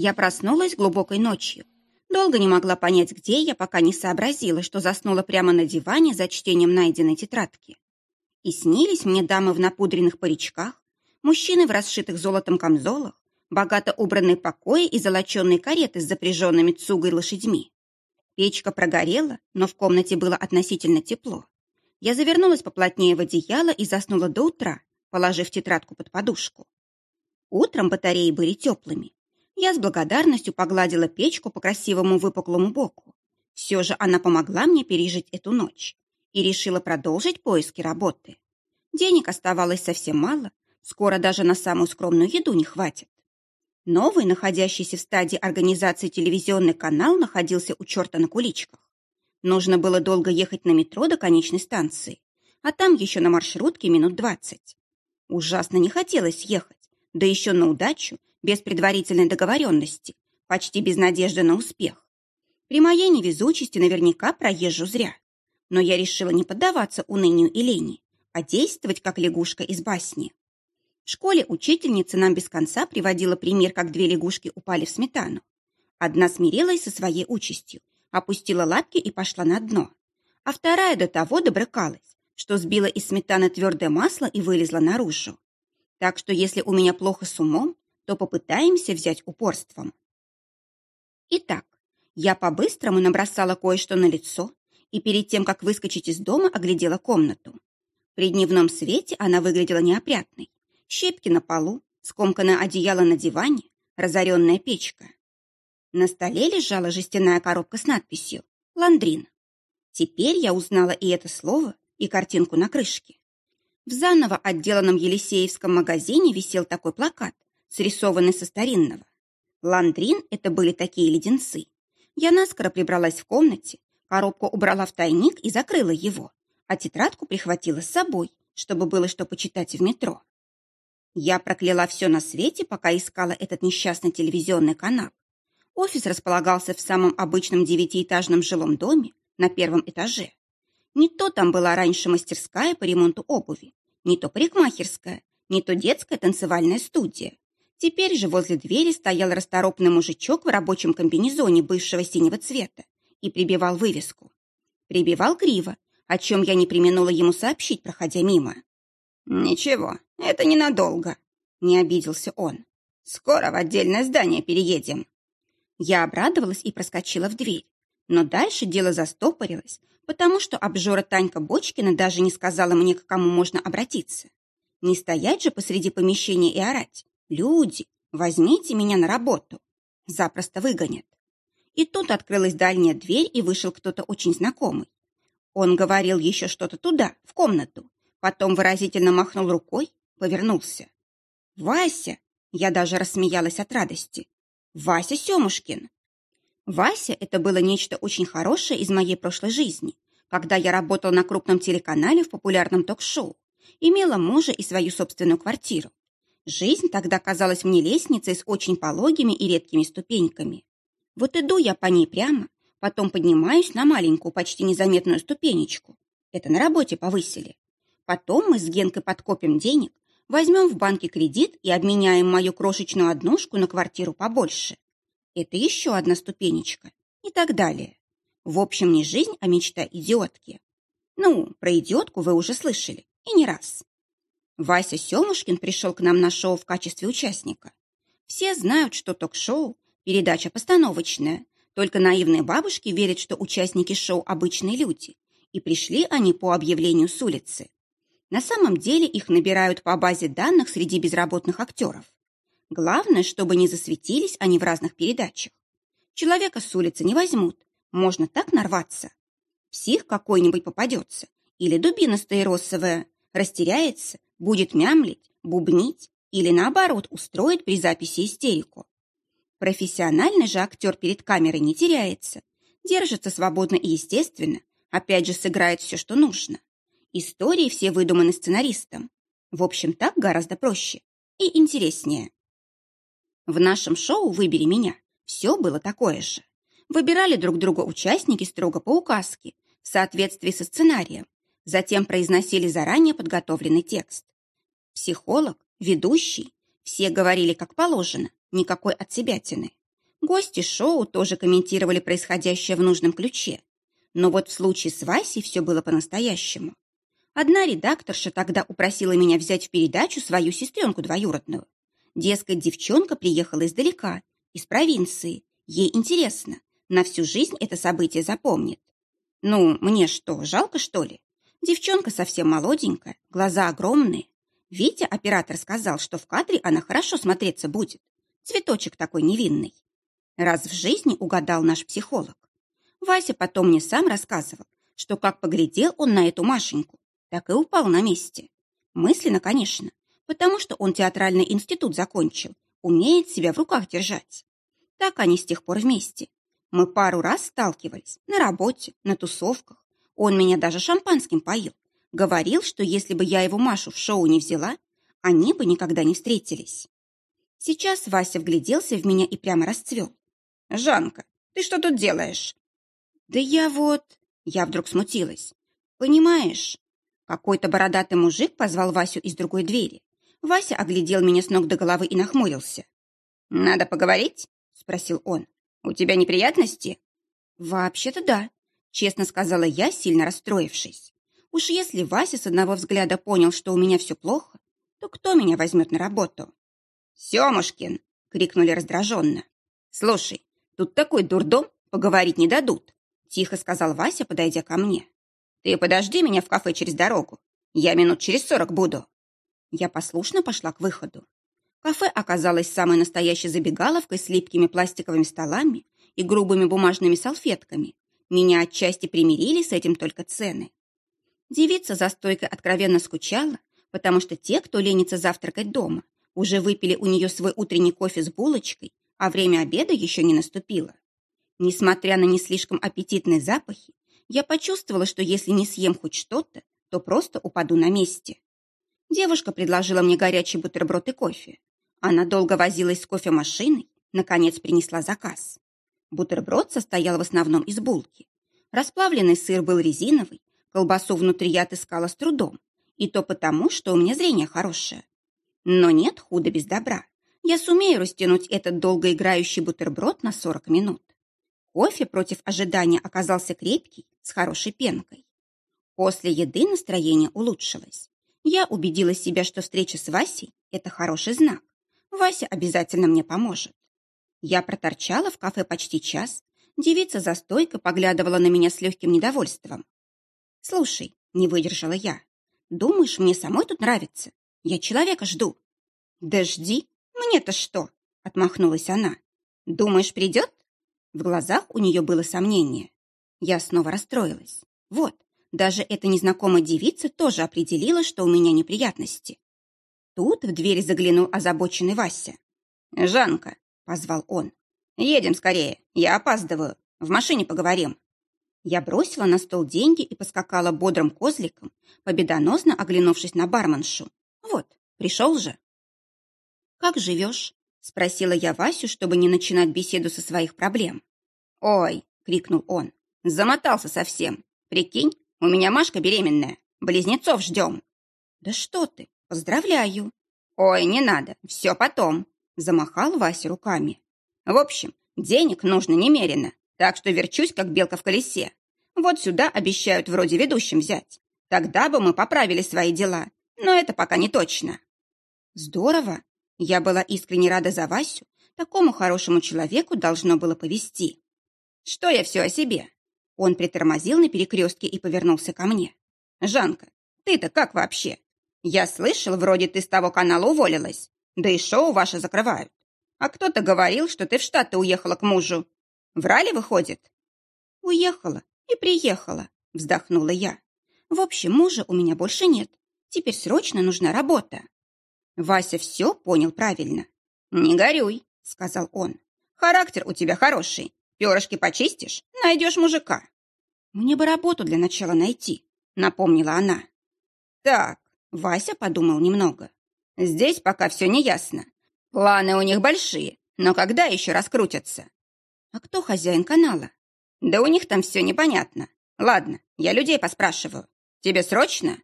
Я проснулась глубокой ночью. Долго не могла понять, где я, пока не сообразила, что заснула прямо на диване за чтением найденной тетрадки. И снились мне дамы в напудренных паричках, мужчины в расшитых золотом камзолах, богато убранные покои и золоченые кареты с запряженными цугой лошадьми. Печка прогорела, но в комнате было относительно тепло. Я завернулась поплотнее в одеяло и заснула до утра, положив тетрадку под подушку. Утром батареи были теплыми. Я с благодарностью погладила печку по красивому выпуклому боку. Все же она помогла мне пережить эту ночь и решила продолжить поиски работы. Денег оставалось совсем мало, скоро даже на самую скромную еду не хватит. Новый, находящийся в стадии организации телевизионный канал, находился у черта на куличках. Нужно было долго ехать на метро до конечной станции, а там еще на маршрутке минут двадцать. Ужасно не хотелось ехать, да еще на удачу без предварительной договоренности, почти без надежды на успех. При моей невезучести наверняка проезжу зря. Но я решила не поддаваться унынию и лени, а действовать как лягушка из басни. В школе учительница нам без конца приводила пример, как две лягушки упали в сметану. Одна смирилась со своей участью, опустила лапки и пошла на дно. А вторая до того добрыкалась, что сбила из сметаны твердое масло и вылезла наружу. Так что если у меня плохо с умом, то попытаемся взять упорством. Итак, я по-быстрому набросала кое-что на лицо и перед тем, как выскочить из дома, оглядела комнату. При дневном свете она выглядела неопрятной. Щепки на полу, скомканное одеяло на диване, разоренная печка. На столе лежала жестяная коробка с надписью «Ландрин». Теперь я узнала и это слово, и картинку на крышке. В заново отделанном Елисеевском магазине висел такой плакат, срисованный со старинного. Ландрин — это были такие леденцы. Я наскоро прибралась в комнате, коробку убрала в тайник и закрыла его, а тетрадку прихватила с собой, чтобы было что почитать в метро. Я прокляла все на свете, пока искала этот несчастный телевизионный канал. Офис располагался в самом обычном девятиэтажном жилом доме на первом этаже. Не то там была раньше мастерская по ремонту обуви, не то парикмахерская, не то детская танцевальная студия. Теперь же возле двери стоял расторопный мужичок в рабочем комбинезоне бывшего синего цвета и прибивал вывеску. Прибивал криво, о чем я не применула ему сообщить, проходя мимо. «Ничего, это ненадолго», — не обиделся он. «Скоро в отдельное здание переедем». Я обрадовалась и проскочила в дверь. Но дальше дело застопорилось, потому что обжора Танька Бочкина даже не сказала мне, к кому можно обратиться. Не стоять же посреди помещения и орать. «Люди, возьмите меня на работу!» Запросто выгонят. И тут открылась дальняя дверь, и вышел кто-то очень знакомый. Он говорил еще что-то туда, в комнату, потом выразительно махнул рукой, повернулся. «Вася!» Я даже рассмеялась от радости. «Вася Семушкин!» Вася – это было нечто очень хорошее из моей прошлой жизни, когда я работала на крупном телеканале в популярном ток-шоу, имела мужа и свою собственную квартиру. Жизнь тогда казалась мне лестницей с очень пологими и редкими ступеньками. Вот иду я по ней прямо, потом поднимаюсь на маленькую, почти незаметную ступенечку. Это на работе повысили. Потом мы с Генкой подкопим денег, возьмем в банке кредит и обменяем мою крошечную однушку на квартиру побольше. Это еще одна ступенечка. И так далее. В общем, не жизнь, а мечта идиотки. Ну, про идиотку вы уже слышали. И не раз. Вася Семушкин пришел к нам на шоу в качестве участника. Все знают, что ток-шоу – передача постановочная, только наивные бабушки верят, что участники шоу – обычные люди, и пришли они по объявлению с улицы. На самом деле их набирают по базе данных среди безработных актеров. Главное, чтобы не засветились они в разных передачах. Человека с улицы не возьмут, можно так нарваться. Псих какой-нибудь попадется, или дубина стаиросовая, растеряется Будет мямлить, бубнить или, наоборот, устроит при записи истерику. Профессиональный же актер перед камерой не теряется, держится свободно и естественно, опять же сыграет все, что нужно. Истории все выдуманы сценаристом. В общем, так гораздо проще и интереснее. В нашем шоу «Выбери меня» все было такое же. Выбирали друг друга участники строго по указке, в соответствии со сценарием, затем произносили заранее подготовленный текст. Психолог, ведущий, все говорили как положено, никакой отсебятины. Гости шоу тоже комментировали происходящее в нужном ключе. Но вот в случае с Васей все было по-настоящему. Одна редакторша тогда упросила меня взять в передачу свою сестренку двоюродную. Дескать, девчонка приехала издалека, из провинции. Ей интересно, на всю жизнь это событие запомнит. Ну, мне что, жалко, что ли? Девчонка совсем молоденькая, глаза огромные. Витя, оператор, сказал, что в кадре она хорошо смотреться будет. Цветочек такой невинный. Раз в жизни угадал наш психолог. Вася потом мне сам рассказывал, что как поглядел он на эту Машеньку, так и упал на месте. Мысленно, конечно, потому что он театральный институт закончил, умеет себя в руках держать. Так они с тех пор вместе. Мы пару раз сталкивались на работе, на тусовках. Он меня даже шампанским поил. Говорил, что если бы я его Машу в шоу не взяла, они бы никогда не встретились. Сейчас Вася вгляделся в меня и прямо расцвел. «Жанка, ты что тут делаешь?» «Да я вот...» Я вдруг смутилась. «Понимаешь, какой-то бородатый мужик позвал Васю из другой двери. Вася оглядел меня с ног до головы и нахмурился. «Надо поговорить?» — спросил он. «У тебя неприятности?» «Вообще-то да», — честно сказала я, сильно расстроившись. «Уж если Вася с одного взгляда понял, что у меня все плохо, то кто меня возьмет на работу?» «Семушкин!» — крикнули раздраженно. «Слушай, тут такой дурдом, поговорить не дадут», — тихо сказал Вася, подойдя ко мне. Ты подожди меня в кафе через дорогу. Я минут через сорок буду». Я послушно пошла к выходу. Кафе оказалось самой настоящей забегаловкой с липкими пластиковыми столами и грубыми бумажными салфетками. Меня отчасти примирили с этим только цены. Девица за стойкой откровенно скучала, потому что те, кто ленится завтракать дома, уже выпили у нее свой утренний кофе с булочкой, а время обеда еще не наступило. Несмотря на не слишком аппетитные запахи, я почувствовала, что если не съем хоть что-то, то просто упаду на месте. Девушка предложила мне горячий бутерброд и кофе. Она долго возилась с кофемашиной, наконец принесла заказ. Бутерброд состоял в основном из булки. Расплавленный сыр был резиновый, колбасу внутри я отыскала с трудом, и то потому, что у меня зрение хорошее. Но нет худа без добра. Я сумею растянуть этот долгоиграющий бутерброд на 40 минут. Кофе против ожидания оказался крепкий, с хорошей пенкой. После еды настроение улучшилось. Я убедила себя, что встреча с Васей – это хороший знак. Вася обязательно мне поможет. Я проторчала в кафе почти час. Девица за стойкой поглядывала на меня с легким недовольством. «Слушай», – не выдержала я, – «думаешь, мне самой тут нравится? Я человека жду». «Да жди, мне-то что?» – отмахнулась она. «Думаешь, придет?» В глазах у нее было сомнение. Я снова расстроилась. Вот, даже эта незнакомая девица тоже определила, что у меня неприятности. Тут в дверь заглянул озабоченный Вася. «Жанка», — позвал он, — «едем скорее, я опаздываю, в машине поговорим». Я бросила на стол деньги и поскакала бодрым козликом, победоносно оглянувшись на барменшу. «Вот, пришел же». «Как живешь?» — спросила я Васю, чтобы не начинать беседу со своих проблем. «Ой!» — крикнул он. «Замотался совсем. Прикинь, у меня Машка беременная. Близнецов ждем». «Да что ты! Поздравляю!» «Ой, не надо, все потом!» — замахал Вася руками. «В общем, денег нужно немерено, так что верчусь, как белка в колесе. Вот сюда обещают вроде ведущим взять. Тогда бы мы поправили свои дела, но это пока не точно». «Здорово!» Я была искренне рада за Васю. Такому хорошему человеку должно было повезти. Что я все о себе? Он притормозил на перекрестке и повернулся ко мне. Жанка, ты-то как вообще? Я слышал, вроде ты с того канала уволилась. Да и шоу ваше закрывают. А кто-то говорил, что ты в Штаты уехала к мужу. Врали, выходит? Уехала и приехала, вздохнула я. В общем, мужа у меня больше нет. Теперь срочно нужна работа. Вася все понял правильно. «Не горюй», — сказал он. «Характер у тебя хороший. Перышки почистишь, найдешь мужика. Мне бы работу для начала найти, напомнила она. Так, Вася подумал немного. Здесь пока все не ясно. Планы у них большие, но когда еще раскрутятся? А кто хозяин канала? Да у них там все непонятно. Ладно, я людей поспрашиваю. Тебе срочно?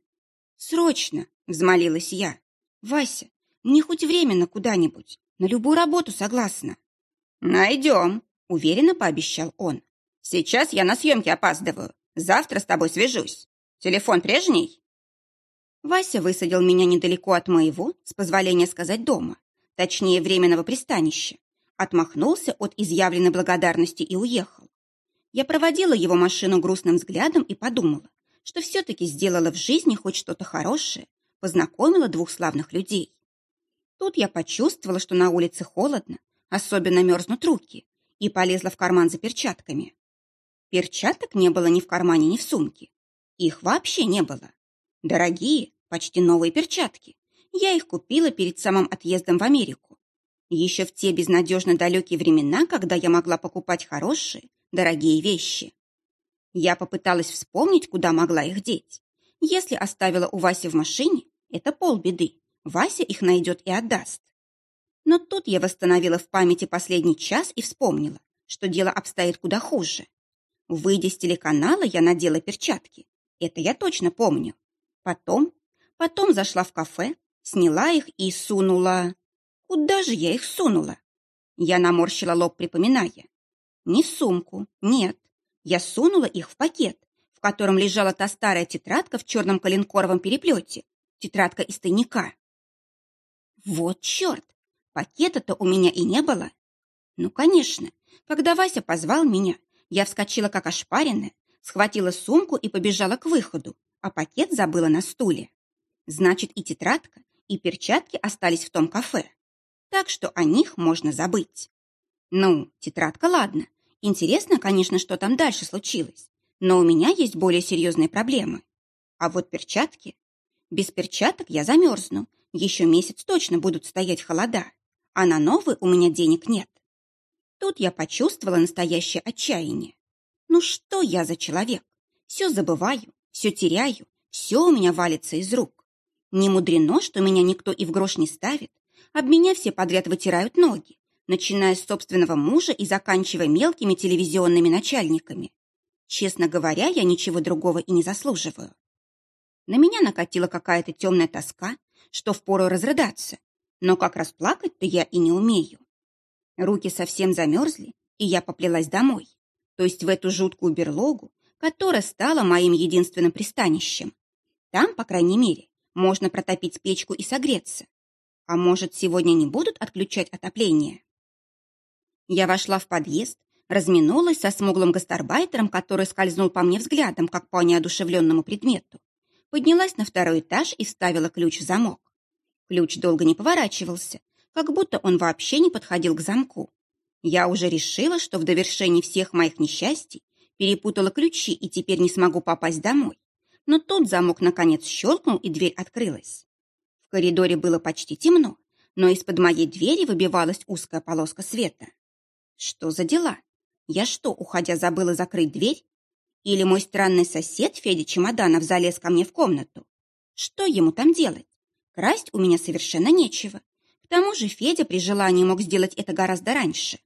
Срочно, взмолилась я. Вася, мне хоть временно куда-нибудь, на любую работу согласна. «Найдем», — уверенно пообещал он. «Сейчас я на съемки опаздываю. Завтра с тобой свяжусь. Телефон прежний?» Вася высадил меня недалеко от моего, с позволения сказать, дома, точнее, временного пристанища, отмахнулся от изъявленной благодарности и уехал. Я проводила его машину грустным взглядом и подумала, что все-таки сделала в жизни хоть что-то хорошее, познакомила двух славных людей. Тут я почувствовала, что на улице холодно, особенно мерзнут руки, и полезла в карман за перчатками. Перчаток не было ни в кармане, ни в сумке. Их вообще не было. Дорогие, почти новые перчатки. Я их купила перед самым отъездом в Америку. Еще в те безнадежно далекие времена, когда я могла покупать хорошие, дорогие вещи. Я попыталась вспомнить, куда могла их деть. Если оставила у Васи в машине, это полбеды. Вася их найдет и отдаст. Но тут я восстановила в памяти последний час и вспомнила, что дело обстоит куда хуже. Выйдя с телеканала, я надела перчатки. Это я точно помню. Потом, потом зашла в кафе, сняла их и сунула... Куда же я их сунула? Я наморщила лоб, припоминая. Не в сумку, нет. Я сунула их в пакет, в котором лежала та старая тетрадка в черном коленкоровом переплете, тетрадка из тайника. Вот черт! Пакета-то у меня и не было. Ну, конечно, когда Вася позвал меня, я вскочила как ошпаренная, схватила сумку и побежала к выходу, а пакет забыла на стуле. Значит, и тетрадка, и перчатки остались в том кафе. Так что о них можно забыть. Ну, тетрадка, ладно. Интересно, конечно, что там дальше случилось. Но у меня есть более серьезные проблемы. А вот перчатки... Без перчаток я замерзну. Еще месяц точно будут стоять холода. А на новые у меня денег нет. Тут я почувствовала настоящее отчаяние. Ну что я за человек? Все забываю, все теряю, все у меня валится из рук. Не мудрено, что меня никто и в грош не ставит. Об меня все подряд вытирают ноги, начиная с собственного мужа и заканчивая мелкими телевизионными начальниками. Честно говоря, я ничего другого и не заслуживаю. На меня накатила какая-то темная тоска, что впору разрыдаться, но как расплакать-то я и не умею. Руки совсем замерзли, и я поплелась домой, то есть в эту жуткую берлогу, которая стала моим единственным пристанищем. Там, по крайней мере, можно протопить печку и согреться. А может, сегодня не будут отключать отопление? Я вошла в подъезд, разминулась со смуглым гастарбайтером, который скользнул по мне взглядом, как по неодушевленному предмету. Поднялась на второй этаж и вставила ключ в замок. Ключ долго не поворачивался, как будто он вообще не подходил к замку. Я уже решила, что в довершении всех моих несчастий перепутала ключи и теперь не смогу попасть домой. Но тут замок наконец щелкнул, и дверь открылась. В коридоре было почти темно, но из-под моей двери выбивалась узкая полоска света. Что за дела? Я что, уходя, забыла закрыть дверь? Или мой странный сосед Федя Чемоданов залез ко мне в комнату? Что ему там делать? Красть у меня совершенно нечего. К тому же Федя при желании мог сделать это гораздо раньше.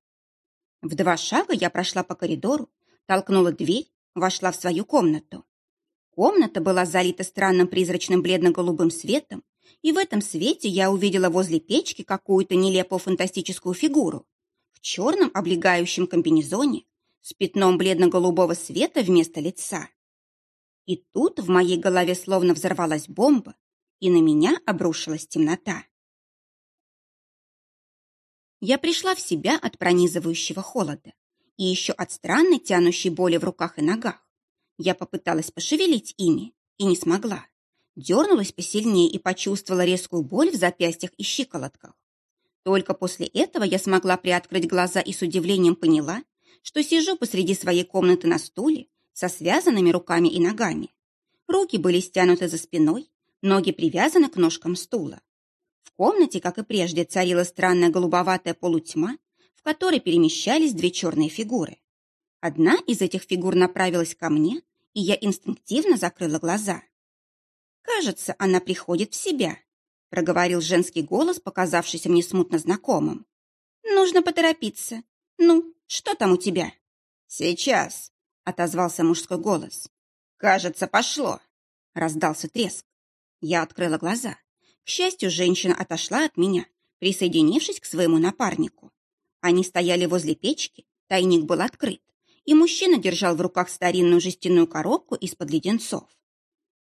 В два шага я прошла по коридору, толкнула дверь, вошла в свою комнату. Комната была залита странным призрачным бледно-голубым светом, и в этом свете я увидела возле печки какую-то нелепую фантастическую фигуру в черном облегающем комбинезоне с пятном бледно-голубого света вместо лица. И тут в моей голове словно взорвалась бомба, и на меня обрушилась темнота. Я пришла в себя от пронизывающего холода и еще от странной тянущей боли в руках и ногах. Я попыталась пошевелить ими и не смогла. Дернулась посильнее и почувствовала резкую боль в запястьях и щиколотках. Только после этого я смогла приоткрыть глаза и с удивлением поняла, что сижу посреди своей комнаты на стуле со связанными руками и ногами. Руки были стянуты за спиной, ноги привязаны к ножкам стула. В комнате, как и прежде, царила странная голубоватая полутьма, в которой перемещались две черные фигуры. Одна из этих фигур направилась ко мне, и я инстинктивно закрыла глаза. Кажется, она приходит в себя, проговорил женский голос, показавшийся мне смутно знакомым. Нужно поторопиться. Ну, что там у тебя? Сейчас, отозвался мужской голос. Кажется, пошло. Раздался треск. Я открыла глаза. К счастью, женщина отошла от меня, присоединившись к своему напарнику. Они стояли возле печки, тайник был открыт, и мужчина держал в руках старинную жестяную коробку из-под леденцов.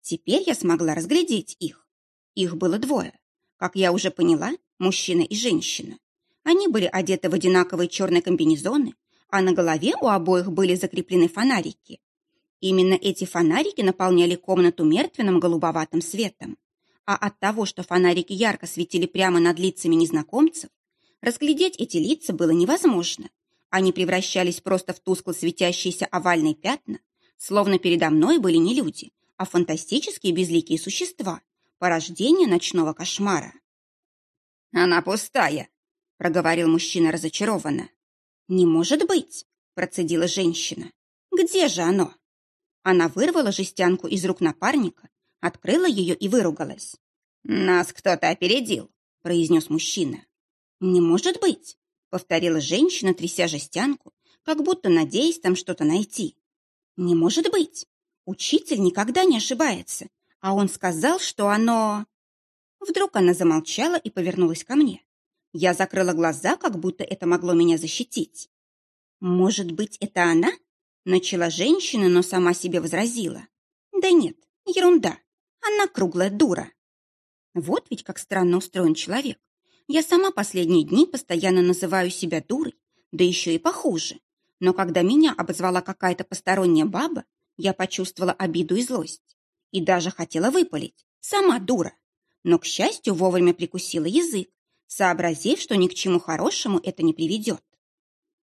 Теперь я смогла разглядеть их. Их было двое. Как я уже поняла, мужчина и женщина. Они были одеты в одинаковые черные комбинезоны, а на голове у обоих были закреплены фонарики. Именно эти фонарики наполняли комнату мертвенным голубоватым светом. А от того, что фонарики ярко светили прямо над лицами незнакомцев, разглядеть эти лица было невозможно. Они превращались просто в тускло светящиеся овальные пятна, словно передо мной были не люди, а фантастические безликие существа, порождение ночного кошмара. «Она пустая», — проговорил мужчина разочарованно. «Не может быть», — процедила женщина. «Где же оно?» Она вырвала жестянку из рук напарника, открыла ее и выругалась. «Нас кто-то опередил», — произнес мужчина. «Не может быть», — повторила женщина, тряся жестянку, как будто надеясь там что-то найти. «Не может быть. Учитель никогда не ошибается, а он сказал, что оно...» Вдруг она замолчала и повернулась ко мне. Я закрыла глаза, как будто это могло меня защитить. «Может быть, это она?» Начала женщина, но сама себе возразила. «Да нет, ерунда. Она круглая дура». Вот ведь как странно устроен человек. Я сама последние дни постоянно называю себя дурой, да еще и похуже. Но когда меня обозвала какая-то посторонняя баба, я почувствовала обиду и злость. И даже хотела выпалить. Сама дура. Но, к счастью, вовремя прикусила язык, сообразив, что ни к чему хорошему это не приведет.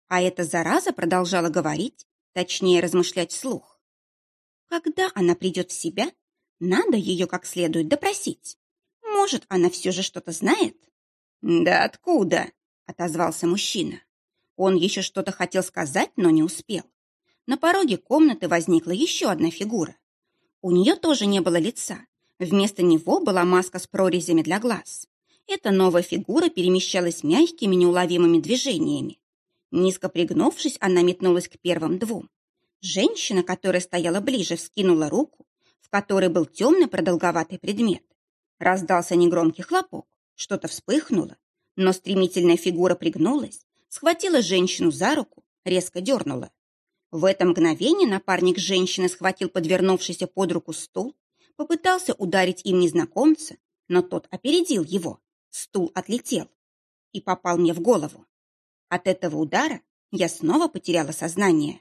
А эта зараза продолжала говорить, точнее размышлять вслух. Когда она придет в себя, надо ее как следует допросить. Может, она все же что-то знает? «Да откуда?» — отозвался мужчина. Он еще что-то хотел сказать, но не успел. На пороге комнаты возникла еще одна фигура. У нее тоже не было лица. Вместо него была маска с прорезями для глаз. Эта новая фигура перемещалась мягкими неуловимыми движениями. Низко пригнувшись, она метнулась к первым двум. Женщина, которая стояла ближе, вскинула руку, в которой был темный продолговатый предмет. Раздался негромкий хлопок, что-то вспыхнуло, но стремительная фигура пригнулась, схватила женщину за руку, резко дернула. В это мгновение напарник женщины схватил подвернувшийся под руку стул, попытался ударить им незнакомца, но тот опередил его. Стул отлетел и попал мне в голову. От этого удара я снова потеряла сознание.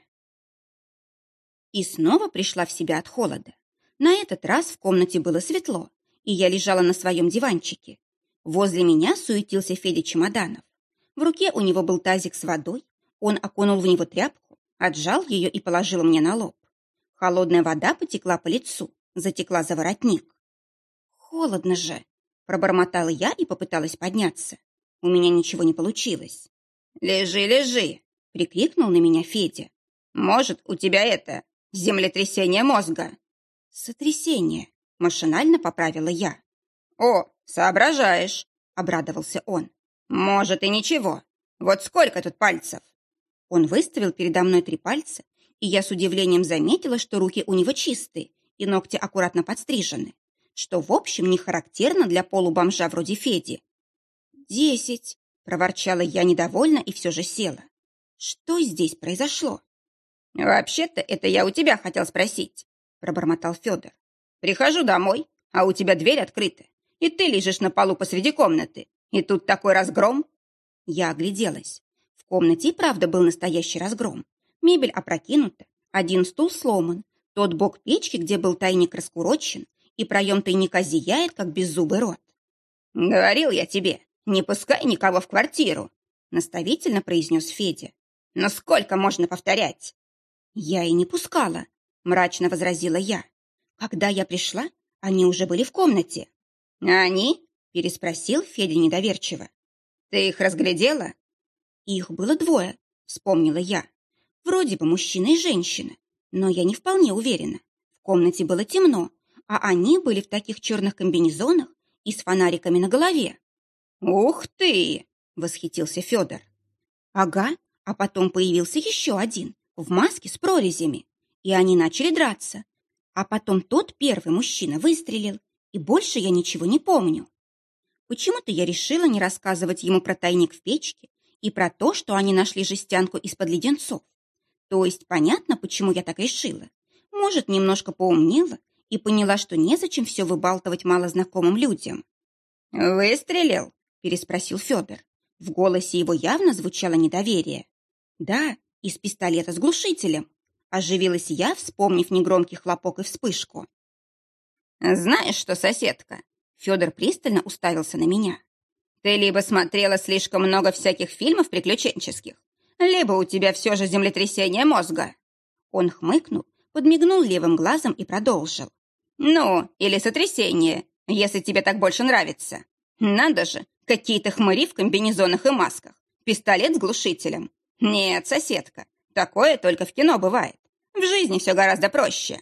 И снова пришла в себя от холода. На этот раз в комнате было светло, и я лежала на своем диванчике. Возле меня суетился Федя Чемоданов. В руке у него был тазик с водой. Он окунул в него тряпку, отжал ее и положил мне на лоб. Холодная вода потекла по лицу, затекла за воротник. «Холодно же!» – пробормотала я и попыталась подняться. У меня ничего не получилось. «Лежи, лежи!» — прикрикнул на меня Федя. «Может, у тебя это, землетрясение мозга?» «Сотрясение», — машинально поправила я. «О, соображаешь!» — обрадовался он. «Может, и ничего. Вот сколько тут пальцев?» Он выставил передо мной три пальца, и я с удивлением заметила, что руки у него чистые и ногти аккуратно подстрижены, что, в общем, не характерно для полубомжа вроде Феди. «Десять!» Проворчала я недовольно и все же села. Что здесь произошло? «Вообще-то это я у тебя хотел спросить», — пробормотал Федор. «Прихожу домой, а у тебя дверь открыта, и ты лежишь на полу посреди комнаты, и тут такой разгром». Я огляделась. В комнате и правда был настоящий разгром. Мебель опрокинута, один стул сломан, тот бок печки, где был тайник, раскурочен, и проем тайника зияет, как беззубый рот. «Говорил я тебе, «Не пускай никого в квартиру», — наставительно произнес Федя. «Но сколько можно повторять?» «Я и не пускала», — мрачно возразила я. «Когда я пришла, они уже были в комнате». «Они?» — переспросил Федя недоверчиво. «Ты их разглядела?» «Их было двое», — вспомнила я. «Вроде бы мужчина и женщина, но я не вполне уверена. В комнате было темно, а они были в таких черных комбинезонах и с фонариками на голове». «Ух ты!» — восхитился Федор. «Ага, а потом появился еще один, в маске с прорезями, и они начали драться. А потом тот первый мужчина выстрелил, и больше я ничего не помню. Почему-то я решила не рассказывать ему про тайник в печке и про то, что они нашли жестянку из-под леденцов. То есть понятно, почему я так решила. Может, немножко поумнела и поняла, что незачем все выбалтывать малознакомым людям. «Выстрелил?» – переспросил Федор. В голосе его явно звучало недоверие. «Да, из пистолета с глушителем», – оживилась я, вспомнив негромкий хлопок и вспышку. «Знаешь что, соседка?» Федор пристально уставился на меня. «Ты либо смотрела слишком много всяких фильмов приключенческих, либо у тебя все же землетрясение мозга». Он хмыкнул, подмигнул левым глазом и продолжил. «Ну, или сотрясение, если тебе так больше нравится. Надо же, какие-то хмыри в комбинезонах и масках, пистолет с глушителем. Нет, соседка, такое только в кино бывает. В жизни все гораздо проще.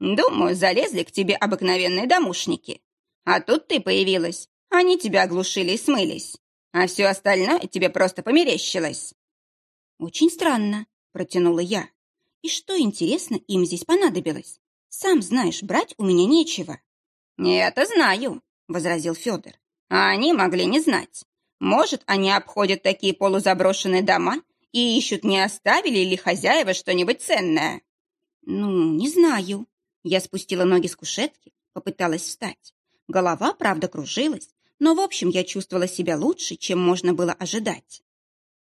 Думаю, залезли к тебе обыкновенные домушники. А тут ты появилась, они тебя оглушили и смылись. А все остальное тебе просто померещилось. Очень странно, протянула я. И что, интересно, им здесь понадобилось? Сам знаешь, брать у меня нечего. «Это знаю», — возразил Федор. «А они могли не знать. Может, они обходят такие полузаброшенные дома и ищут, не оставили ли хозяева что-нибудь ценное». «Ну, не знаю». Я спустила ноги с кушетки, попыталась встать. Голова, правда, кружилась, но, в общем, я чувствовала себя лучше, чем можно было ожидать.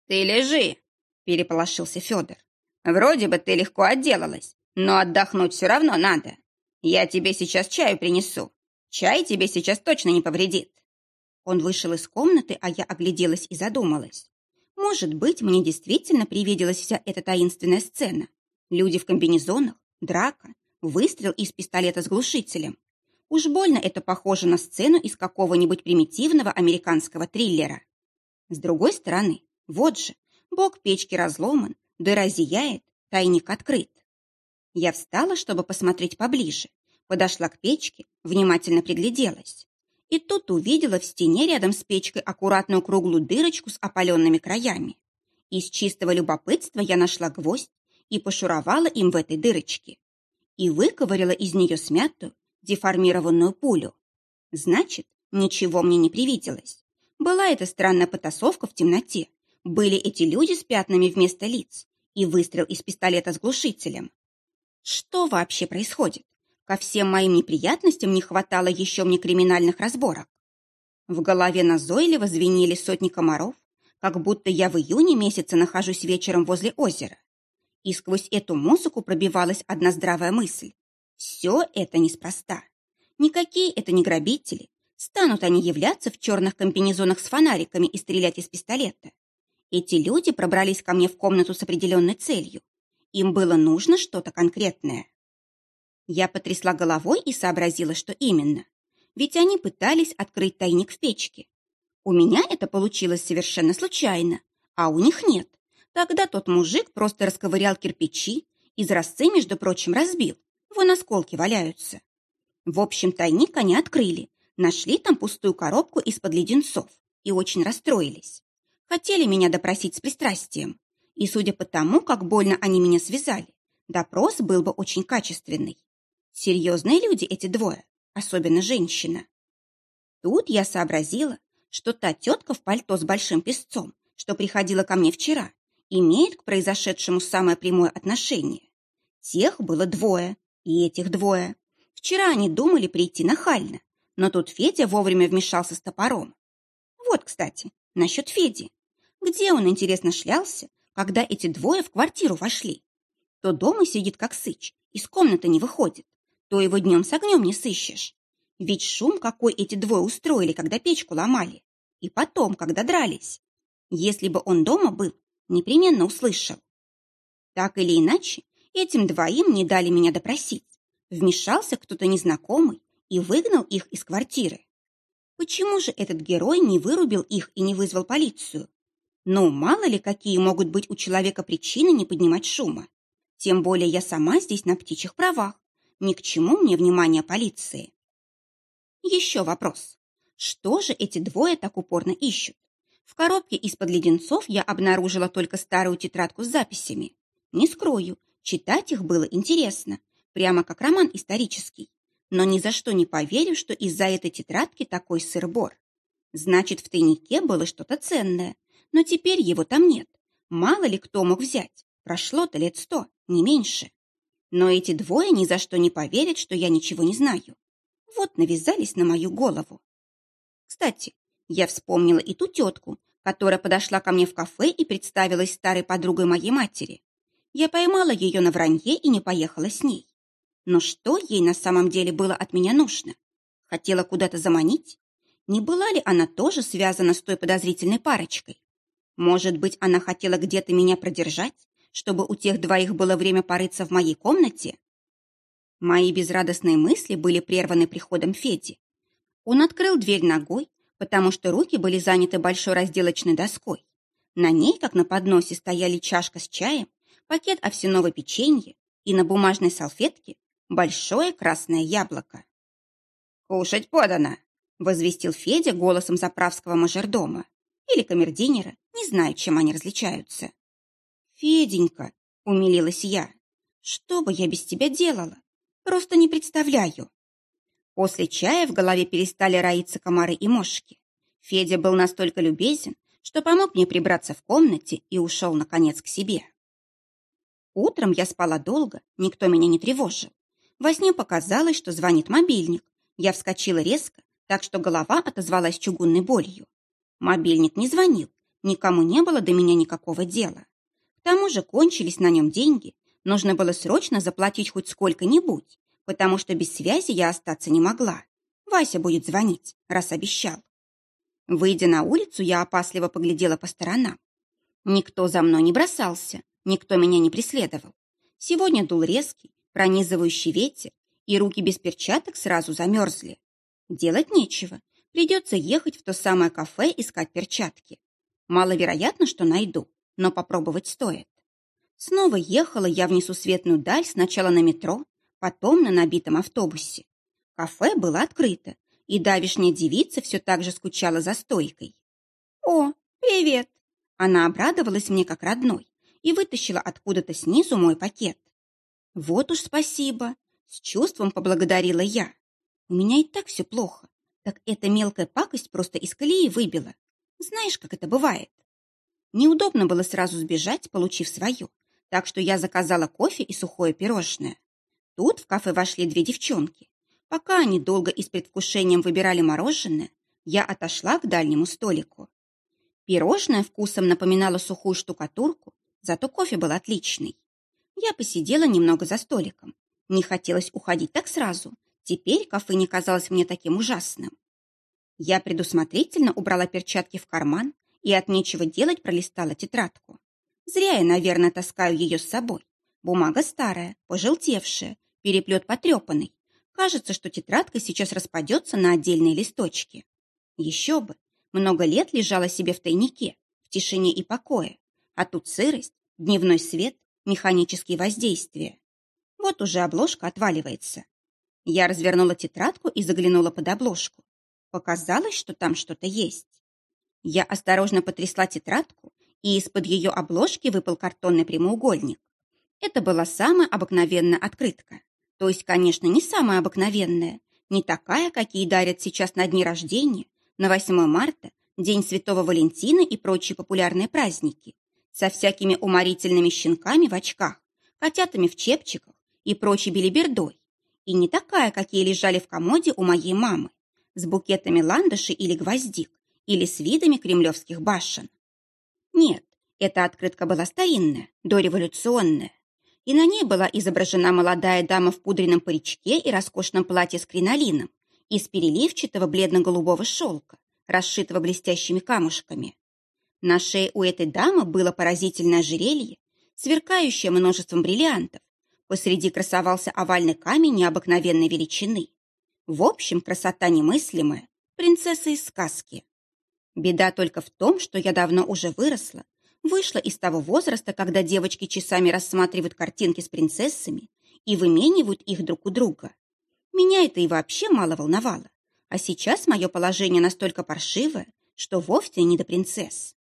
«Ты лежи», — переполошился Федор. «Вроде бы ты легко отделалась, но отдохнуть все равно надо. Я тебе сейчас чаю принесу. Чай тебе сейчас точно не повредит». Он вышел из комнаты, а я огляделась и задумалась. Может быть, мне действительно привиделась вся эта таинственная сцена. Люди в комбинезонах, драка, выстрел из пистолета с глушителем. Уж больно это похоже на сцену из какого-нибудь примитивного американского триллера. С другой стороны, вот же, бок печки разломан, дыра зияет, тайник открыт. Я встала, чтобы посмотреть поближе, подошла к печке, внимательно пригляделась. И тут увидела в стене рядом с печкой аккуратную круглую дырочку с опаленными краями. Из чистого любопытства я нашла гвоздь и пошуровала им в этой дырочке. И выковырила из нее смятую, деформированную пулю. Значит, ничего мне не привиделось. Была эта странная потасовка в темноте. Были эти люди с пятнами вместо лиц и выстрел из пистолета с глушителем. Что вообще происходит? Ко всем моим неприятностям не хватало еще мне криминальных разборок. В голове назойливо звенели сотни комаров, как будто я в июне месяце нахожусь вечером возле озера. И сквозь эту музыку пробивалась одна здравая мысль. Все это неспроста. Никакие это не грабители. Станут они являться в черных комбинезонах с фонариками и стрелять из пистолета. Эти люди пробрались ко мне в комнату с определенной целью. Им было нужно что-то конкретное. Я потрясла головой и сообразила, что именно. Ведь они пытались открыть тайник в печке. У меня это получилось совершенно случайно, а у них нет. Тогда тот мужик просто расковырял кирпичи, изразцы, между прочим, разбил, Вон осколки валяются. В общем, тайник они открыли, нашли там пустую коробку из-под леденцов и очень расстроились. Хотели меня допросить с пристрастием. И судя по тому, как больно они меня связали, допрос был бы очень качественный. Серьезные люди эти двое, особенно женщина. Тут я сообразила, что та тетка в пальто с большим песцом, что приходила ко мне вчера, имеет к произошедшему самое прямое отношение. Тех было двое, и этих двое. Вчера они думали прийти нахально, но тут Федя вовремя вмешался с топором. Вот, кстати, насчет Феди. Где он, интересно, шлялся, когда эти двое в квартиру вошли? То дома сидит как сыч, из комнаты не выходит, то его днем с огнем не сыщешь. Ведь шум, какой эти двое устроили, когда печку ломали. И потом, когда дрались. Если бы он дома был, непременно услышал. Так или иначе, Этим двоим не дали меня допросить. Вмешался кто-то незнакомый и выгнал их из квартиры. Почему же этот герой не вырубил их и не вызвал полицию? Ну, мало ли, какие могут быть у человека причины не поднимать шума. Тем более я сама здесь на птичьих правах. Ни к чему мне внимание полиции. Еще вопрос. Что же эти двое так упорно ищут? В коробке из-под леденцов я обнаружила только старую тетрадку с записями. Не скрою, Читать их было интересно, прямо как роман исторический. Но ни за что не поверю, что из-за этой тетрадки такой сыр-бор. Значит, в тайнике было что-то ценное. Но теперь его там нет. Мало ли кто мог взять. Прошло-то лет сто, не меньше. Но эти двое ни за что не поверят, что я ничего не знаю. Вот навязались на мою голову. Кстати, я вспомнила и ту тетку, которая подошла ко мне в кафе и представилась старой подругой моей матери. Я поймала ее на вранье и не поехала с ней. Но что ей на самом деле было от меня нужно? Хотела куда-то заманить? Не была ли она тоже связана с той подозрительной парочкой? Может быть, она хотела где-то меня продержать, чтобы у тех двоих было время порыться в моей комнате? Мои безрадостные мысли были прерваны приходом Феди. Он открыл дверь ногой, потому что руки были заняты большой разделочной доской. На ней, как на подносе, стояли чашка с чаем, пакет овсяного печенья и на бумажной салфетке большое красное яблоко. «Кушать подано!» — возвестил Федя голосом заправского мажордома. Или камердинера, не знаю, чем они различаются. «Феденька!» — умилилась я. «Что бы я без тебя делала? Просто не представляю!» После чая в голове перестали роиться комары и мошки. Федя был настолько любезен, что помог мне прибраться в комнате и ушел, наконец, к себе. Утром я спала долго, никто меня не тревожил. Во сне показалось, что звонит мобильник. Я вскочила резко, так что голова отозвалась чугунной болью. Мобильник не звонил, никому не было до меня никакого дела. К тому же кончились на нем деньги, нужно было срочно заплатить хоть сколько-нибудь, потому что без связи я остаться не могла. Вася будет звонить, раз обещал. Выйдя на улицу, я опасливо поглядела по сторонам. Никто за мной не бросался, никто меня не преследовал. Сегодня дул резкий, пронизывающий ветер, и руки без перчаток сразу замерзли. Делать нечего, придется ехать в то самое кафе искать перчатки. Маловероятно, что найду, но попробовать стоит. Снова ехала я в несусветную даль сначала на метро, потом на набитом автобусе. Кафе было открыто, и давишняя девица все так же скучала за стойкой. «О, привет!» Она обрадовалась мне как родной и вытащила откуда-то снизу мой пакет. «Вот уж спасибо!» С чувством поблагодарила я. «У меня и так все плохо. Так эта мелкая пакость просто из колеи выбила. Знаешь, как это бывает?» Неудобно было сразу сбежать, получив свое, так что я заказала кофе и сухое пирожное. Тут в кафе вошли две девчонки. Пока они долго и с предвкушением выбирали мороженое, я отошла к дальнему столику. Пирожное вкусом напоминало сухую штукатурку, зато кофе был отличный. Я посидела немного за столиком. Не хотелось уходить так сразу. Теперь кафе не казалось мне таким ужасным. Я предусмотрительно убрала перчатки в карман и от нечего делать пролистала тетрадку. Зря я, наверное, таскаю ее с собой. Бумага старая, пожелтевшая, переплет потрепанный. Кажется, что тетрадка сейчас распадется на отдельные листочки. Еще бы, много лет лежала себе в тайнике, в тишине и покое. А тут сырость, дневной свет, механические воздействия. Вот уже обложка отваливается. Я развернула тетрадку и заглянула под обложку. Показалось, что там что-то есть. Я осторожно потрясла тетрадку, и из-под ее обложки выпал картонный прямоугольник. Это была самая обыкновенная открытка. То есть, конечно, не самая обыкновенная, не такая, какие дарят сейчас на дни рождения, на 8 марта, День Святого Валентина и прочие популярные праздники, со всякими уморительными щенками в очках, котятами в чепчиках и прочей белибердой, и не такая, какие лежали в комоде у моей мамы, с букетами ландышей или гвоздик, или с видами кремлевских башен. Нет, эта открытка была старинная, дореволюционная, и на ней была изображена молодая дама в пудренном паричке и роскошном платье с кринолином из переливчатого бледно-голубого шелка, расшитого блестящими камушками. На шее у этой дамы было поразительное ожерелье, сверкающее множеством бриллиантов. Посреди красовался овальный камень необыкновенной величины. В общем, красота немыслимая, принцесса из сказки. Беда только в том, что я давно уже выросла, вышла из того возраста, когда девочки часами рассматривают картинки с принцессами и выменивают их друг у друга. Меня это и вообще мало волновало. А сейчас мое положение настолько паршивое, что вовсе не до принцесс.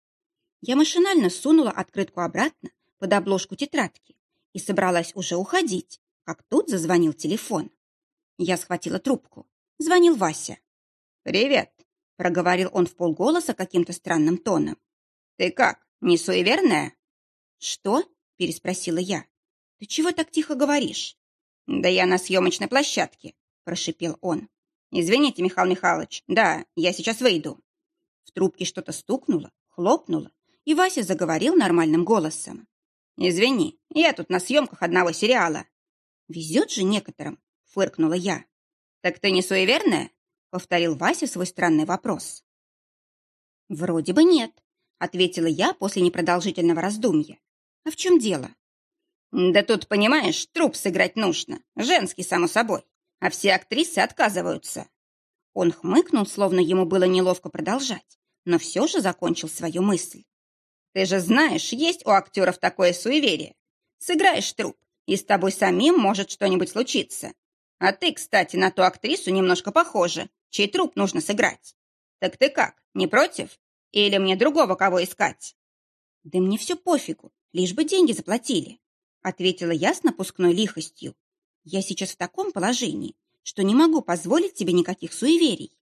Я машинально сунула открытку обратно под обложку тетрадки и собралась уже уходить, как тут зазвонил телефон. Я схватила трубку. Звонил Вася. «Привет», — проговорил он в полголоса каким-то странным тоном. «Ты как, не суеверная?» «Что?» — переспросила я. «Ты чего так тихо говоришь?» «Да я на съемочной площадке», — прошипел он. «Извините, Михаил Михайлович, да, я сейчас выйду». В трубке что-то стукнуло, хлопнуло, и Вася заговорил нормальным голосом. «Извини, я тут на съемках одного сериала». «Везет же некоторым», — фыркнула я. «Так ты не суеверная?» — повторил Вася свой странный вопрос. «Вроде бы нет», — ответила я после непродолжительного раздумья. «А в чем дело?» «Да тут, понимаешь, труп сыграть нужно. Женский, само собой. А все актрисы отказываются». Он хмыкнул, словно ему было неловко продолжать, но все же закончил свою мысль. «Ты же знаешь, есть у актеров такое суеверие. Сыграешь труп, и с тобой самим может что-нибудь случиться. А ты, кстати, на ту актрису немножко похожа, чей труп нужно сыграть. Так ты как, не против? Или мне другого кого искать?» «Да мне все пофигу, лишь бы деньги заплатили», ответила я с напускной лихостью. «Я сейчас в таком положении, что не могу позволить тебе никаких суеверий».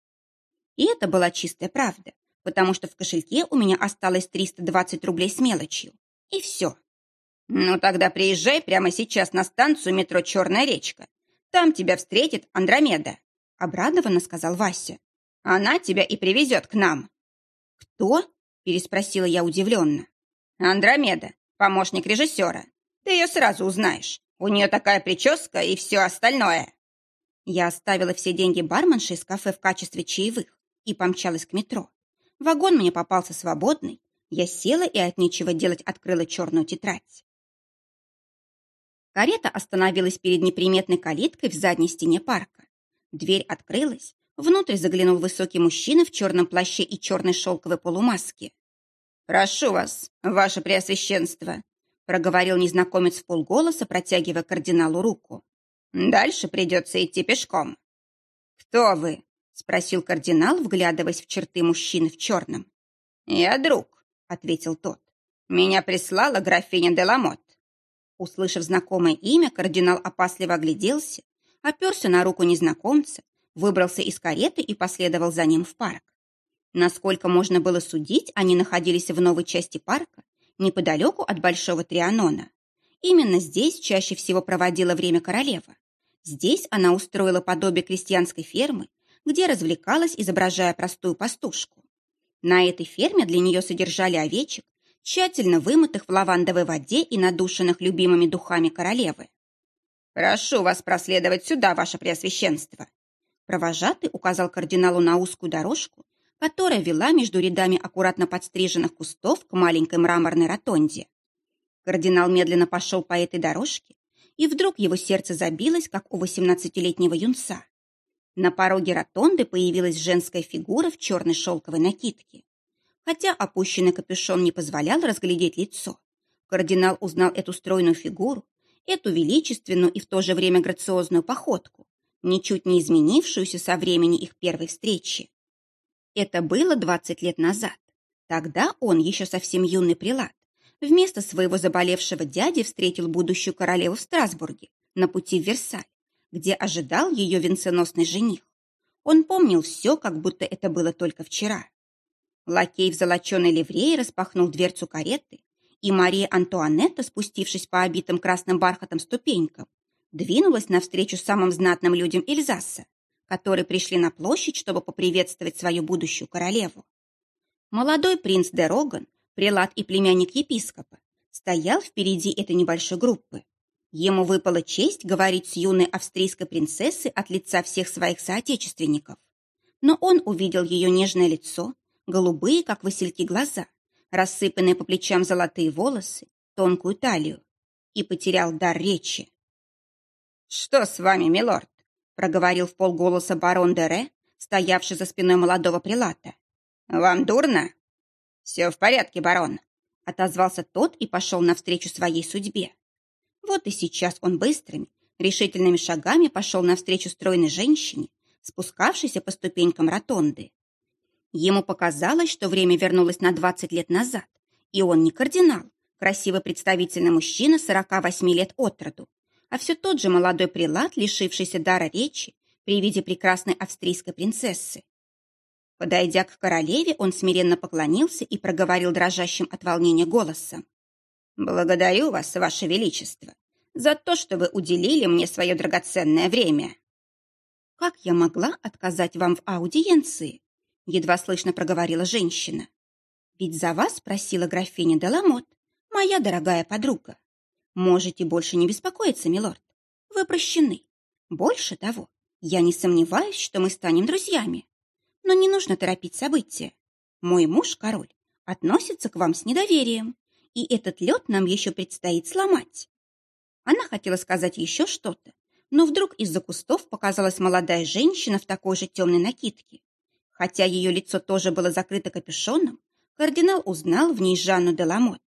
И это была чистая правда, потому что в кошельке у меня осталось 320 рублей с мелочью. И все. «Ну тогда приезжай прямо сейчас на станцию метро «Черная речка». Там тебя встретит Андромеда», — обрадованно сказал Вася. «Она тебя и привезет к нам». «Кто?» — переспросила я удивленно. «Андромеда, помощник режиссера. Ты ее сразу узнаешь. У нее такая прическа и все остальное». Я оставила все деньги барменши из кафе в качестве чаевых и помчалась к метро. Вагон мне попался свободный. Я села и от нечего делать открыла черную тетрадь. Карета остановилась перед неприметной калиткой в задней стене парка. Дверь открылась, внутрь заглянул высокий мужчина в черном плаще и черной шелковой полумаске. «Прошу вас, ваше преосвященство», проговорил незнакомец в полголоса, протягивая кардиналу руку. «Дальше придется идти пешком». «Кто вы?» — спросил кардинал, вглядываясь в черты мужчины в черном. «Я друг», — ответил тот. «Меня прислала графиня Деламот». Услышав знакомое имя, кардинал опасливо огляделся, оперся на руку незнакомца, выбрался из кареты и последовал за ним в парк. Насколько можно было судить, они находились в новой части парка, неподалеку от Большого Трианона. Именно здесь чаще всего проводила время королева. Здесь она устроила подобие крестьянской фермы, где развлекалась, изображая простую пастушку. На этой ферме для нее содержали овечек, тщательно вымытых в лавандовой воде и надушенных любимыми духами королевы. «Прошу вас проследовать сюда, ваше преосвященство!» Провожатый указал кардиналу на узкую дорожку, которая вела между рядами аккуратно подстриженных кустов к маленькой мраморной ротонде. Кардинал медленно пошел по этой дорожке, и вдруг его сердце забилось, как у восемнадцатилетнего юнца. На пороге ротонды появилась женская фигура в черной шелковой накидке. Хотя опущенный капюшон не позволял разглядеть лицо, кардинал узнал эту стройную фигуру, эту величественную и в то же время грациозную походку, ничуть не изменившуюся со времени их первой встречи. Это было 20 лет назад. Тогда он, еще совсем юный прилад, вместо своего заболевшего дяди встретил будущую королеву в Страсбурге на пути в Версаль, где ожидал ее венценосный жених. Он помнил все, как будто это было только вчера. Лакей в золоченой ливрее распахнул дверцу кареты, и Мария Антуанетта, спустившись по обитым красным бархатом ступенькам, двинулась навстречу самым знатным людям Эльзаса которые пришли на площадь, чтобы поприветствовать свою будущую королеву. Молодой принц де Роган, прелат и племянник епископа, стоял впереди этой небольшой группы. Ему выпала честь говорить с юной австрийской принцессой от лица всех своих соотечественников. Но он увидел ее нежное лицо, голубые, как васильки, глаза, рассыпанные по плечам золотые волосы, тонкую талию, и потерял дар речи. «Что с вами, милорд?» проговорил в полголоса барон Дере, стоявший за спиной молодого прилата. «Вам дурно?» «Все в порядке, барон», — отозвался тот и пошел навстречу своей судьбе. Вот и сейчас он быстрыми, решительными шагами пошел навстречу стройной женщине, спускавшейся по ступенькам ротонды. Ему показалось, что время вернулось на 20 лет назад, и он не кардинал, красивый представительный мужчина 48 лет от роду, а все тот же молодой прилад, лишившийся дара речи при виде прекрасной австрийской принцессы. Подойдя к королеве, он смиренно поклонился и проговорил дрожащим от волнения голосом. «Благодарю вас, ваше величество, за то, что вы уделили мне свое драгоценное время». «Как я могла отказать вам в аудиенции?» едва слышно проговорила женщина. «Ведь за вас просила графиня Деламот, моя дорогая подруга. Можете больше не беспокоиться, милорд. Вы прощены. Больше того, я не сомневаюсь, что мы станем друзьями. Но не нужно торопить события. Мой муж, король, относится к вам с недоверием, и этот лед нам еще предстоит сломать. Она хотела сказать еще что-то, но вдруг из-за кустов показалась молодая женщина в такой же темной накидке. Хотя ее лицо тоже было закрыто капюшоном, кардинал узнал в ней Жанну де Ламот.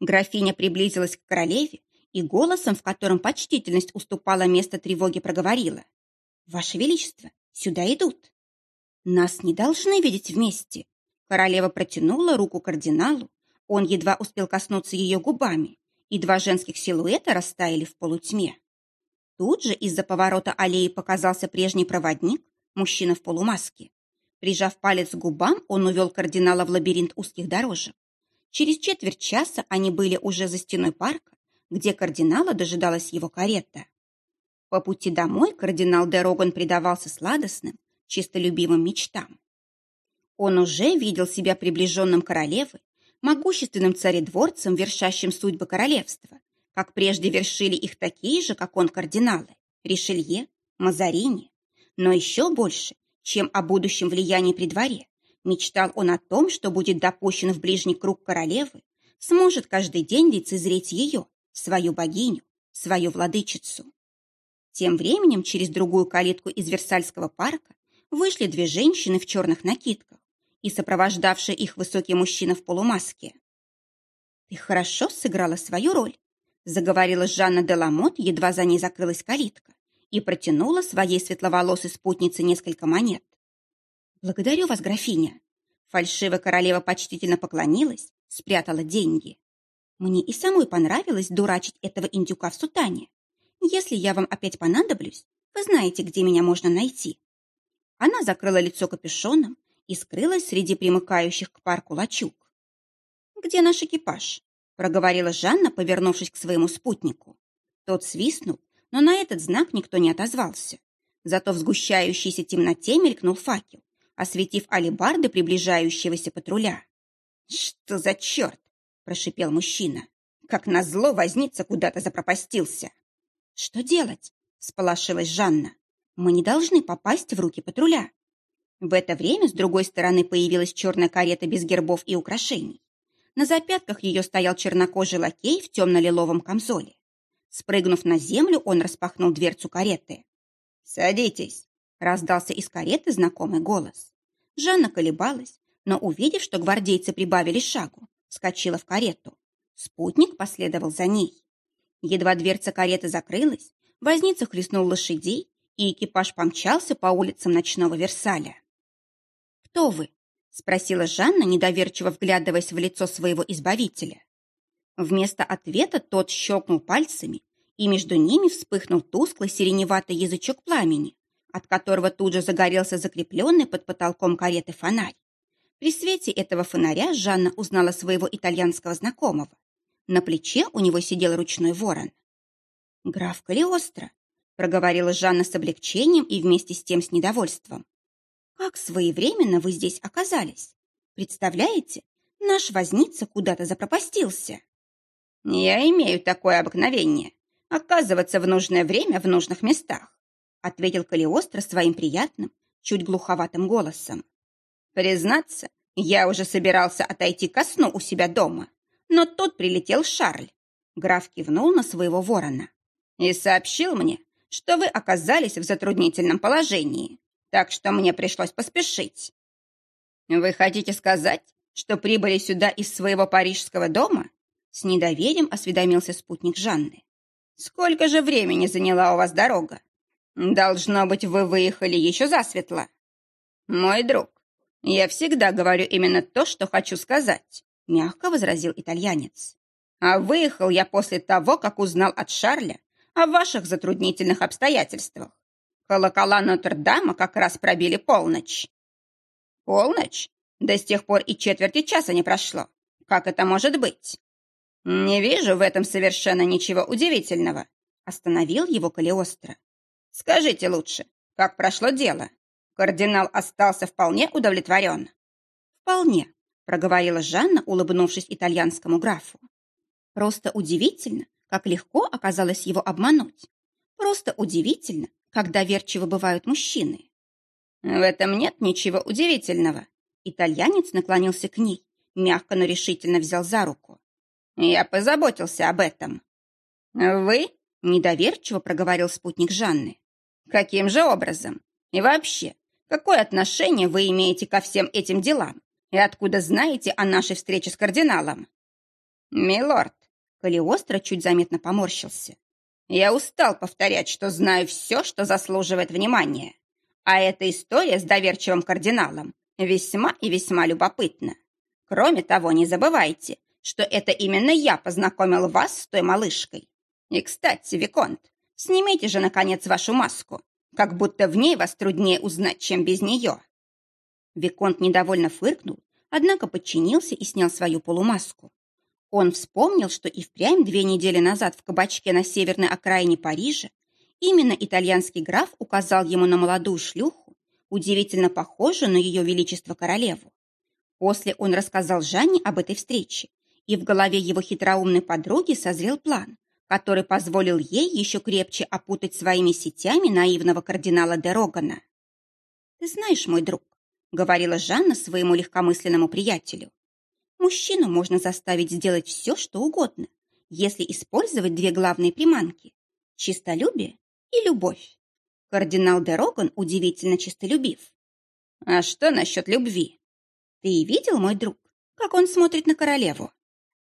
Графиня приблизилась к королеве и голосом, в котором почтительность уступала место тревоги, проговорила. «Ваше Величество, сюда идут». «Нас не должны видеть вместе». Королева протянула руку кардиналу, он едва успел коснуться ее губами, и два женских силуэта растаяли в полутьме. Тут же из-за поворота аллеи показался прежний проводник, мужчина в полумаске. Прижав палец к губам, он увел кардинала в лабиринт узких дорожек. Через четверть часа они были уже за стеной парка, где кардинала дожидалась его карета. По пути домой кардинал де Роган предавался сладостным, чистолюбивым мечтам. Он уже видел себя приближенным королевой, могущественным царедворцем, вершащим судьбы королевства, как прежде вершили их такие же, как он, кардиналы, Ришелье, Мазарини. Но еще больше, чем о будущем влиянии при дворе, мечтал он о том, что будет допущен в ближний круг королевы, сможет каждый день лицезреть ее, свою богиню, свою владычицу. Тем временем через другую калитку из Версальского парка вышли две женщины в черных накидках и сопровождавший их высокий мужчина в полумаске. «Ты хорошо сыграла свою роль», — заговорила Жанна де Ламот, едва за ней закрылась калитка, и протянула своей светловолосой спутнице несколько монет. «Благодарю вас, графиня». Фальшивая королева почтительно поклонилась, спрятала деньги. Мне и самой понравилось дурачить этого индюка в сутане. Если я вам опять понадоблюсь, вы знаете, где меня можно найти. Она закрыла лицо капюшоном и скрылась среди примыкающих к парку лачуг. «Где наш экипаж?» – проговорила Жанна, повернувшись к своему спутнику. Тот свистнул, но на этот знак никто не отозвался. Зато в сгущающейся темноте мелькнул факел, осветив алебарды приближающегося патруля. «Что за черт?» прошипел мужчина. Как назло возница куда-то запропастился. Что делать? Сполошилась Жанна. Мы не должны попасть в руки патруля. В это время с другой стороны появилась черная карета без гербов и украшений. На запятках ее стоял чернокожий лакей в темно-лиловом камзоле. Спрыгнув на землю, он распахнул дверцу кареты. «Садитесь!» — раздался из кареты знакомый голос. Жанна колебалась, но, увидев, что гвардейцы прибавили шагу, вскочила в карету. Спутник последовал за ней. Едва дверца кареты закрылась, возница хлестнул лошадей, и экипаж помчался по улицам ночного Версаля. «Кто вы?» — спросила Жанна, недоверчиво вглядываясь в лицо своего избавителя. Вместо ответа тот щелкнул пальцами, и между ними вспыхнул тусклый сиреневатый язычок пламени, от которого тут же загорелся закрепленный под потолком кареты фонарь. При свете этого фонаря Жанна узнала своего итальянского знакомого. На плече у него сидел ручной ворон. «Граф Калиостро», — проговорила Жанна с облегчением и вместе с тем с недовольством. «Как своевременно вы здесь оказались? Представляете, наш возница куда-то запропастился». «Я имею такое обыкновение — оказываться в нужное время в нужных местах», ответил Калиостро своим приятным, чуть глуховатым голосом. Признаться, я уже собирался отойти ко сну у себя дома, но тут прилетел Шарль. Граф кивнул на своего ворона и сообщил мне, что вы оказались в затруднительном положении, так что мне пришлось поспешить. Вы хотите сказать, что прибыли сюда из своего парижского дома? С недоверием осведомился спутник Жанны. Сколько же времени заняла у вас дорога? Должно быть, вы выехали еще засветло. Мой друг, «Я всегда говорю именно то, что хочу сказать», — мягко возразил итальянец. «А выехал я после того, как узнал от Шарля о ваших затруднительных обстоятельствах. Колокола Нотр-Дама как раз пробили полночь». Полночь? Да с тех пор и четверти часа не прошло. Как это может быть? Не вижу в этом совершенно ничего удивительного. Остановил его Калиостро. Скажите лучше, как прошло дело? Кардинал остался вполне удовлетворен. Вполне, проговорила Жанна, улыбнувшись итальянскому графу. Просто удивительно, как легко оказалось его обмануть. Просто удивительно, как доверчивы бывают мужчины. В этом нет ничего удивительного. Итальянец наклонился к ней, мягко, но решительно взял за руку. Я позаботился об этом. Вы? Недоверчиво проговорил спутник Жанны. Каким же образом? И вообще, какое отношение вы имеете ко всем этим делам? И откуда знаете о нашей встрече с кардиналом? Милорд, Калиостро чуть заметно поморщился. Я устал повторять, что знаю все, что заслуживает внимания. А эта история с доверчивым кардиналом весьма и весьма любопытна. Кроме того, не забывайте, что это именно я познакомил вас с той малышкой. И, кстати, Виконт, снимите же, наконец, вашу маску, как будто в ней вас труднее узнать, чем без нее». Виконт недовольно фыркнул, однако подчинился и снял свою полумаску. Он вспомнил, что и впрямь две недели назад в кабачке на северной окраине Парижа именно итальянский граф указал ему на молодую шлюху, удивительно похожую на ее величество королеву. После он рассказал Жанне об этой встрече, и в голове его хитроумной подруги созрел план, который позволил ей еще крепче опутать своими сетями наивного кардинала де Рогана. «Ты знаешь, мой друг», — говорила Жанна своему легкомысленному приятелю, «мужчину можно заставить сделать все, что угодно, если использовать две главные приманки — чистолюбие и любовь. Кардинал де Роган удивительно чистолюбив. А что насчет любви? Ты видел, мой друг, как он смотрит на королеву?»